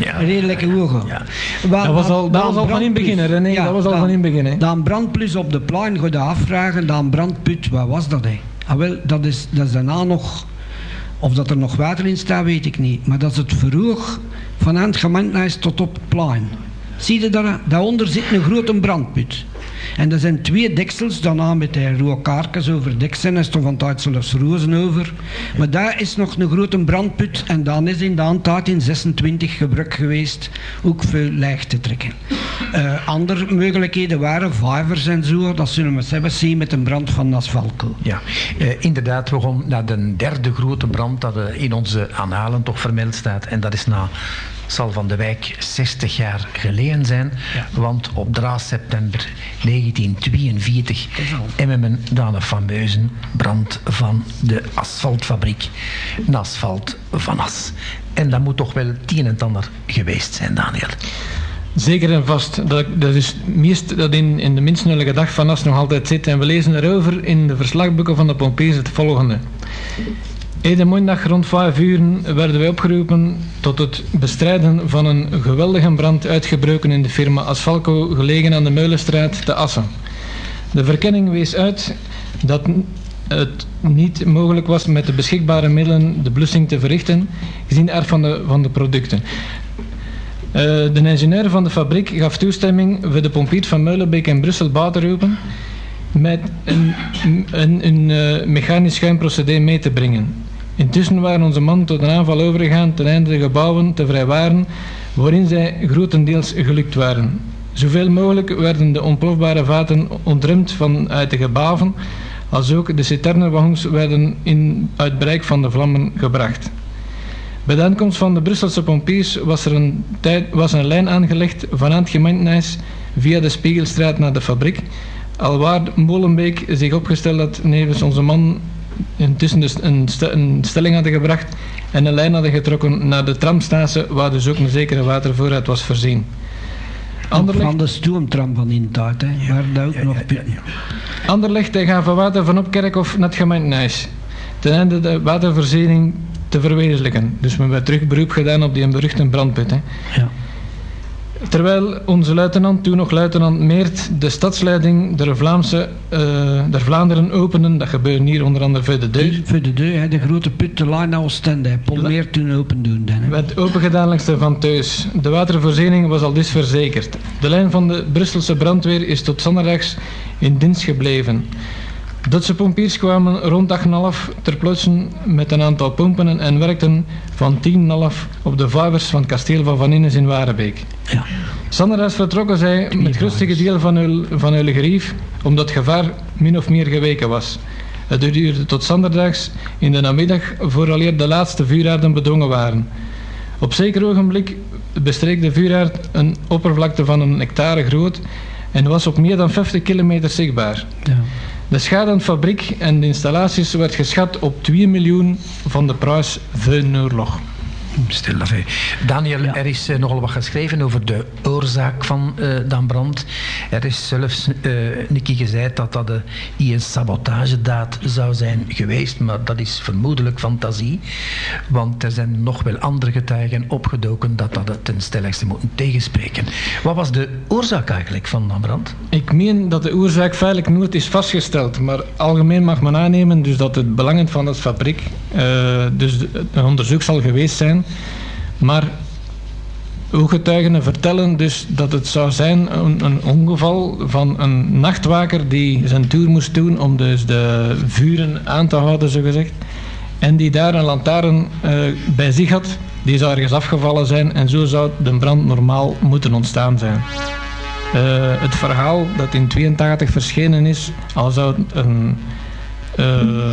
Ja. Redelijk hoog. Ja. dat was al, dat was al van in het begin, hè? ja, dat was al dan, van in het begin, Dan brandplus op de plein, ga je afvragen, dan brandput, wat was dat, hè? Ah, wel, dat is, dat is daarna nog... Of dat er nog water in staat, weet ik niet. Maar dat is het verhoog van het gemeentehuis tot op het plein. Zie je daar? Daaronder zit een grote brandput. En er zijn twee deksels, daarna met de rode kaartjes over deksen, en stond van tijd zelfs rozen over. Maar daar is nog een grote brandput en dan is in de tijd in 26 gebruik geweest ook veel lijg te trekken. Uh, andere mogelijkheden waren vijvers en zo, dat zullen we hebben zien met een brand van Nasvalco. Ja, uh, inderdaad, we gaan naar de derde grote brand dat in onze analen toch vermeld staat en dat is na zal van de wijk 60 jaar geleden zijn. Want op 3 september 1942 hebben we dan een fameuze brand van de asfaltfabriek. Een asfalt van as. En dat moet toch wel het een en ander geweest zijn, Daniel. Zeker en vast. Dat, dat is meest dat in, in de minst nullige dag van As nog altijd zit. En we lezen erover in de verslagboeken van de Pompees het volgende. Ede maandag rond 5 uur werden wij opgeroepen tot het bestrijden van een geweldige brand uitgebroken in de firma Asfalco gelegen aan de Meulenstraat te Assen. De verkenning wees uit dat het niet mogelijk was met de beschikbare middelen de blussing te verrichten, gezien de van de, van de producten. Uh, de ingenieur van de fabriek gaf toestemming voor de pompier van Meulenbeek in Brussel te roepen met een, een, een uh, mechanisch schuimprocedé mee te brengen. Intussen waren onze mannen tot een aanval overgegaan ten einde de gebouwen te vrijwaren waarin zij grotendeels gelukt waren. Zoveel mogelijk werden de ontplofbare vaten ontremd vanuit de gebouwen, als ook de citernenwagens werden in uit bereik van de vlammen gebracht. Bij de aankomst van de Brusselse pompiers was er een, tijd, was een lijn aangelegd vanuit het gemeentehuis via de Spiegelstraat naar de fabriek, alwaar Molenbeek zich opgesteld had nevens onze man intussen dus een, een stelling hadden gebracht en een lijn hadden getrokken naar de tramstation waar dus ook een zekere watervoorraad was voorzien. Anderlecht, van de stoomtram van in tijd, hè, waar dat ook nog... Anderlecht van water van Opkerkhof naar het gemeentehuis. Ten einde de watervoorziening te verwezenlijken. Dus we hebben terug beroep gedaan op die beruchte brandput. Hè. Ja. Terwijl onze luitenant, toen nog luitenant Meert, de stadsleiding der, Vlaamse, uh, der Vlaanderen openen. Dat gebeurde hier onder andere voor de deur. Voor de deur, de grote put, de Line Oostende. Paul Meert toen open doen. Dan, Werd opengedaan langs de Van Teus. De watervoorziening was al dus verzekerd. De lijn van de Brusselse brandweer is tot zondags in dienst gebleven. Duitse pompiers kwamen rond 8,5 ter plaatse met een aantal pompen en werkten van 10,5 op de vijvers van het kasteel van Van Innes in Warenbeek. Ja. Vertrokken zij met het grootste deel van hun, van hun gerief, omdat het gevaar min of meer geweken was. Het duurde tot zanderdags in de namiddag vooraleer de laatste vuuraarden bedongen waren. Op zeker ogenblik bestreek de vuuraard een oppervlakte van een hectare groot en was op meer dan 50 kilometer zichtbaar. Ja. De schade aan de fabriek en de installaties werd geschat op 2 miljoen van de prijs van. Stil Daniel, er is uh, nogal wat geschreven over de oorzaak van uh, dan brand. Er is zelfs, uh, Nicky gezegd, dat dat een sabotagedaad zou zijn geweest, maar dat is vermoedelijk fantasie. Want er zijn nog wel andere getuigen opgedoken dat dat het ten stelligste moeten tegenspreken. Wat was de oorzaak eigenlijk van dan brand? Ik meen dat de oorzaak feitelijk nooit is vastgesteld, maar algemeen mag men aannemen dus dat het belangen van de fabriek dus een onderzoek zal geweest zijn maar ooggetuigen vertellen dus dat het zou zijn een, ongeval van een nachtwaker die zijn tour moest doen om dus de vuren aan te houden, zogezegd. En die daar een lantaarn uh, bij zich had, die zou ergens afgevallen zijn en zo zou de brand normaal moeten ontstaan zijn. Uh, het verhaal dat in 82 verschenen is, al zou een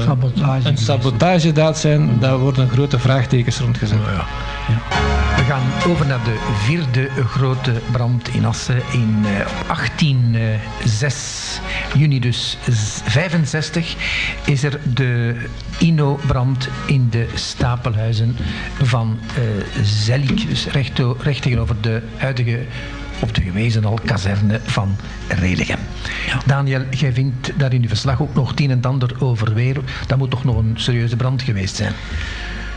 sabotage. een sabotagedaad zijn, daar worden grote vraagtekens rondgezet. ja. Ja. We gaan over naar de vierde grote brand in Assen in 18, uh, 6 juni dus 65 is er de Ino-brand in de stapelhuizen van uh, Zellik, dus recht, recht tegenover de huidige op de gewezen al kazerne van Religem. Daniel, jij vindt daar in uw verslag ook nog tien en ander over weer. Dat moet toch nog een serieuze brand geweest zijn?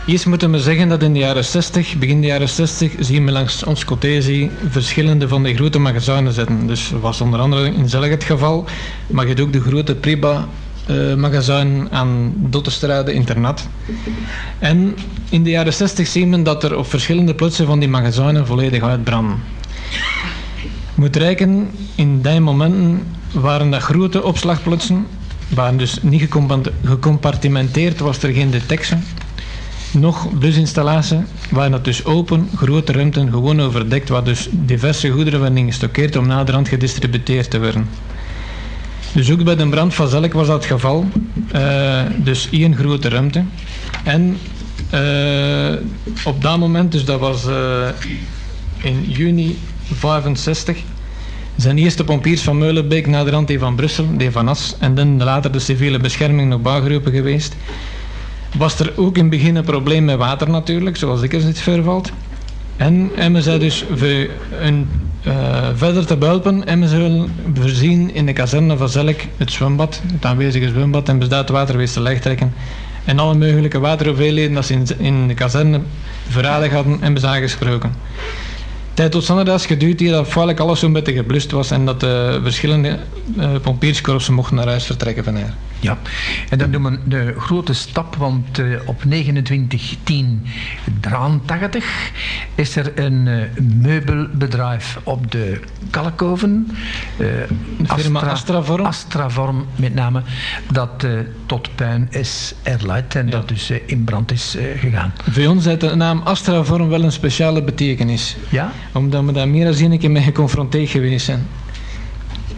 Eerst moeten we zeggen dat in de jaren 60, begin de jaren 60, zien we langs ons Cotesi verschillende van de grote magazijnen zitten. Dus was onder andere in Zelg het geval, maar je hebt ook de grote Priba uh, magazijn aan Dottestrade Internat. En in de jaren 60 zien we dat er op verschillende plaatsen van die magazijnen volledig uitbranden. Moet rekenen, in die momenten waren dat grote opslagplaatsen, waren dus niet gecompartimenteerd, was er geen detectie nog businstallatie, waren dat dus open, grote ruimten, gewoon overdekt, waar dus diverse goederen werden gestockeerd om naderhand gedistributeerd te worden. Dus ook bij de brand van Zelk was dat het geval. Uh, dus één grote ruimte. En uh, op dat moment, dus dat was uh, in juni 65, zijn eerste pompiers van Meulenbeek naar de rand van Brussel, die van As, en dan later de civiele bescherming nog bijgeroepen geweest was er ook in het begin een probleem met water natuurlijk, zoals ik er zit vervalt. En hebben ze dus een, uh, verder te helpen hebben ze voorzien in de kazerne van Zelk het zwembad, het aanwezige zwembad en bestaat water te. En alle mogelijke waterhoeveelheden dat ze in, in de kazerne verradig hadden hebben ze aangesproken. Tijd tot standaard geduurd hier dat feitelijk alles zo'n beetje geblust was en dat de verschillende uh, pompierskorpsen mochten naar huis vertrekken van haar. Ja, en dan doen we de grote stap, want uh, op 29 10 83 is er een uh, meubelbedrijf op de Kalkoven. Firma Astra, Astravorm. Astravorm met name, dat tot puin is erleid en dat dus in brand is gegaan. Voor ons heeft de naam Astravorm wel een speciale betekenis. Ja? Omdat we daar meer dan een keer mee geconfronteerd geweest zijn.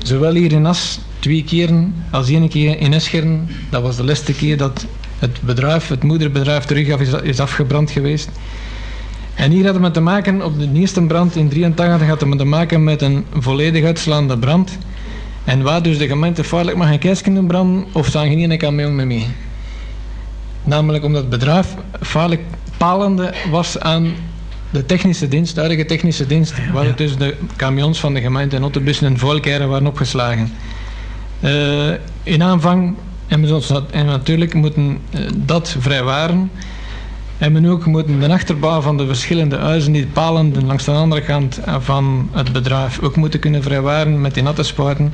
Zowel hier in As twee keren, als één keer in Escheren. Dat was de laatste keer dat het bedrijf, het moederbedrijf terug is, is afgebrand geweest. En hier hadden we te maken, op de eerste brand in 83 hadden we te maken met een volledig uitslaande brand. En waar dus de gemeente feitelijk mag een kijkje doen branden, of staan geen ene camion mee mee. Namelijk omdat het bedrijf feitelijk palende was aan de technische dienst, de huidige technische dienst, waar ja. dus de camions van de gemeente en autobussen en volkeren waren opgeslagen. Uh, in aanvang hebben we ons dat, en natuurlijk moeten uh, dat vrijwaren. En we ook moeten de achterbouw van de verschillende huizen die palen langs de andere kant van het bedrijf ook moeten kunnen vrijwaren met die natte spuiten.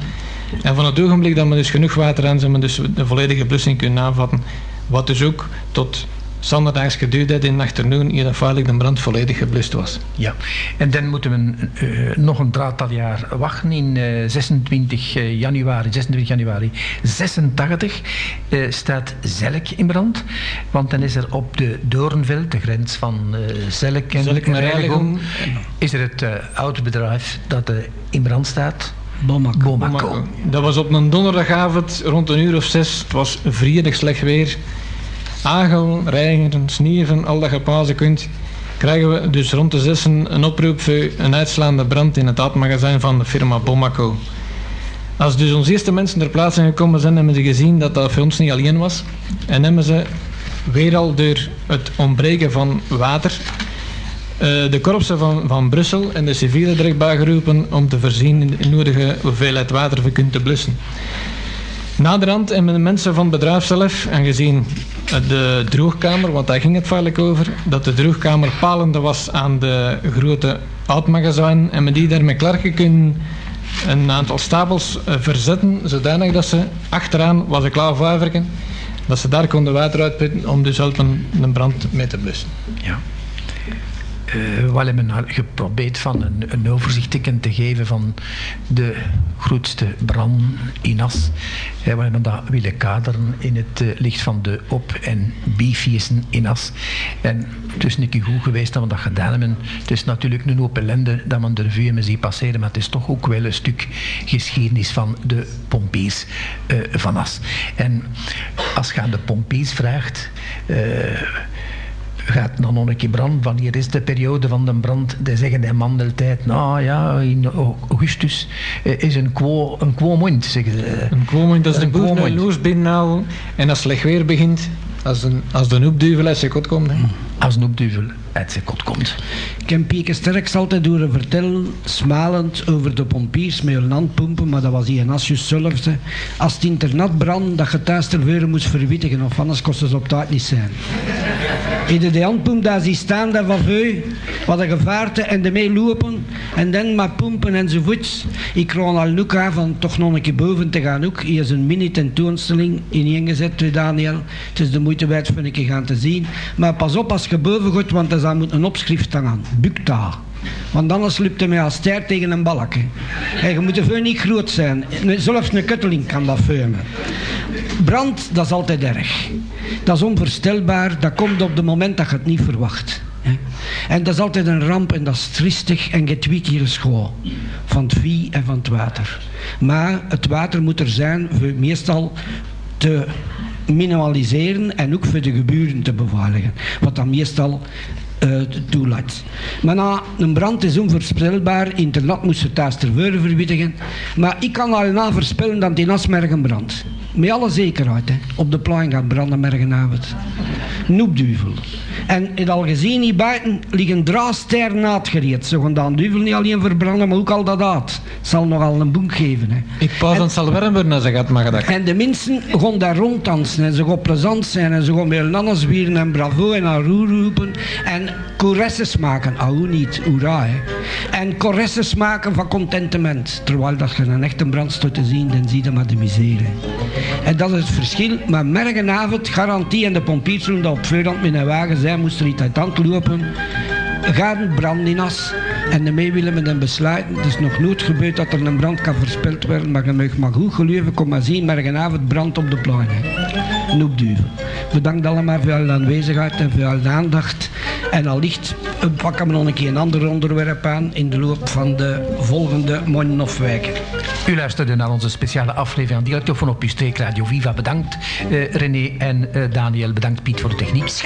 En van het ogenblik dat we dus genoeg water aan zijn, we dus de volledige blussing kunnen aanvatten. Wat dus ook tot Zondags geduurd in de achternoon hier dat feitelijk de brand volledig geblust was. Ja, en dan moeten we uh, nog een draatal jaar wachten. In uh, 26 januari, 26 januari 86 uh, staat Zelk in brand. Want dan is er op de Doornveld, de grens van Zelk en, Zelk is er het oude bedrijf dat in brand staat. Bomaco. Bomaco. Dat was op een donderdagavond rond een uur of zes. Het was vredig slecht weer agel, rijgen, snieven, al dat gepazen kunt, krijgen we dus rond de zessen een oproep voor een uitslaande brand in het aardmagazijn van de firma Bomaco. Als dus onze eerste mensen ter plaatse gekomen zijn, hebben ze gezien dat dat voor ons niet alleen was. En hebben ze weer al door het ontbreken van water de korpsen van, van Brussel en de civiele direct bijgeroepen om te voorzien in de nodige hoeveelheid water voor kunnen blussen. Naderhand en met de mensen van het bedrijf zelf, en gezien de droogkamer, want daar ging het feitelijk over, dat de droogkamer palende was aan de grote oudmagazijn en met die daarmee klaar kunnen een aantal stapels eh, verzetten, zodanig dat ze achteraan, was ik klaar voor dat ze daar konden water uitputten om dus helpen een brand mee te blussen. Ja. Uh, we hebben geprobeerd van een, een overzicht te geven van de grootste brand in As. we hebben dat willen kaderen in het uh, licht van de op- en bifiessen in As. En het is niet goed geweest dat we dat gedaan hebben. Het is natuurlijk een hoop ellende dat men de revue ziet passeren, maar het is toch ook wel een stuk geschiedenis van de pompiers van As. En als je aan de pompiers vraagt gaat dan nog een keer brand. Wanneer is de periode van de brand? Die zeggen de mandeltijd. Nou ja, in augustus eh, is een kwo, een kwo zeggen ze. Een dat is de boer naar loos. En als slecht weer begint, als, een, als de noepduvel uit zijn kot komt. Hè. Als een noepduvel uit zijn kot komt. Ik heb Pieke Sterks altijd horen vertellen, smalend over de pompiers met hun handpompen, maar dat was hier een asjes zelf. Als het internat brandt, dat je thuis ter moest verwittigen, of anders kost ze op tijd niet zijn. In de handpomp daar zie staan daar van vu, wat de gevaarte en ermee lopen en dan maar pompen enzovoorts. Ik kroon al aan van toch nog een keer boven te gaan ook. Hier is een mini tentoonstelling ingezet, Daniel. Het is de moeite waard een keer gaan te zien. Maar pas op als je boven gaat, want er moet een opschrift staan. Bukta. Want anders loopt hij met als ster tegen een balk. Je moet veel niet groot zijn. Zelfs een kutteling kan dat vormen. Brand, dat is altijd erg. Dat is onvoorstelbaar. Dat komt op het moment dat je het niet verwacht. En dat is altijd een ramp en dat is tristig en getweet hier school. Van het vie en van het water. Maar het water moet er zijn meestal te minimaliseren en ook voor de geburen te beveiligen. Wat dan meestal uh, toelaat. Maar na een brand is onvoorspelbaar. Internet moest het thuis ter verwittigen. Maar ik kan al na voorspellen dat in Asmergen brandt. Met alle zekerheid. Hè. Op de plein gaat branden morgenavond. Noepduvel. En het al gezien hier buiten liggen draadsterren uitgereed. Ze gaan dan duvel niet alleen verbranden, maar ook al dat uit. zal nogal een boek geven. Hè. Ik pas het zal warm worden als ze gaat, mag dat. En de mensen gaan daar ronddansen en ze gaan plezant zijn en ze gaan met hun wieren en bravo en aroe roepen en choresses maken. Ah, niet, hoera. Hè. En choresses maken van contentement. Terwijl dat je een echte brandstoot te zien, dan zie je maar de misère. En dat is het verschil. Maar morgenavond, garantie en de pompiers zullen dat op voorhand met een wagen zijn, moest er iets uit hand lopen. Gaan brand in as. En daarmee willen we dan besluiten. Het is nog nooit gebeurd dat er een brand kan verspild worden. Maar je mag goed geloven, kom maar zien, morgenavond brand op de plein. Noepduvel. Bedankt allemaal voor uw aanwezigheid en voor uw aandacht. En allicht pakken we nog een keer een ander onderwerp aan in de loop van de volgende maanden of. U luisterde naar onze speciale aflevering van Dialectofoon op Radio Viva. Bedankt uh, René en uh, Daniel. Bedankt Piet voor de techniek.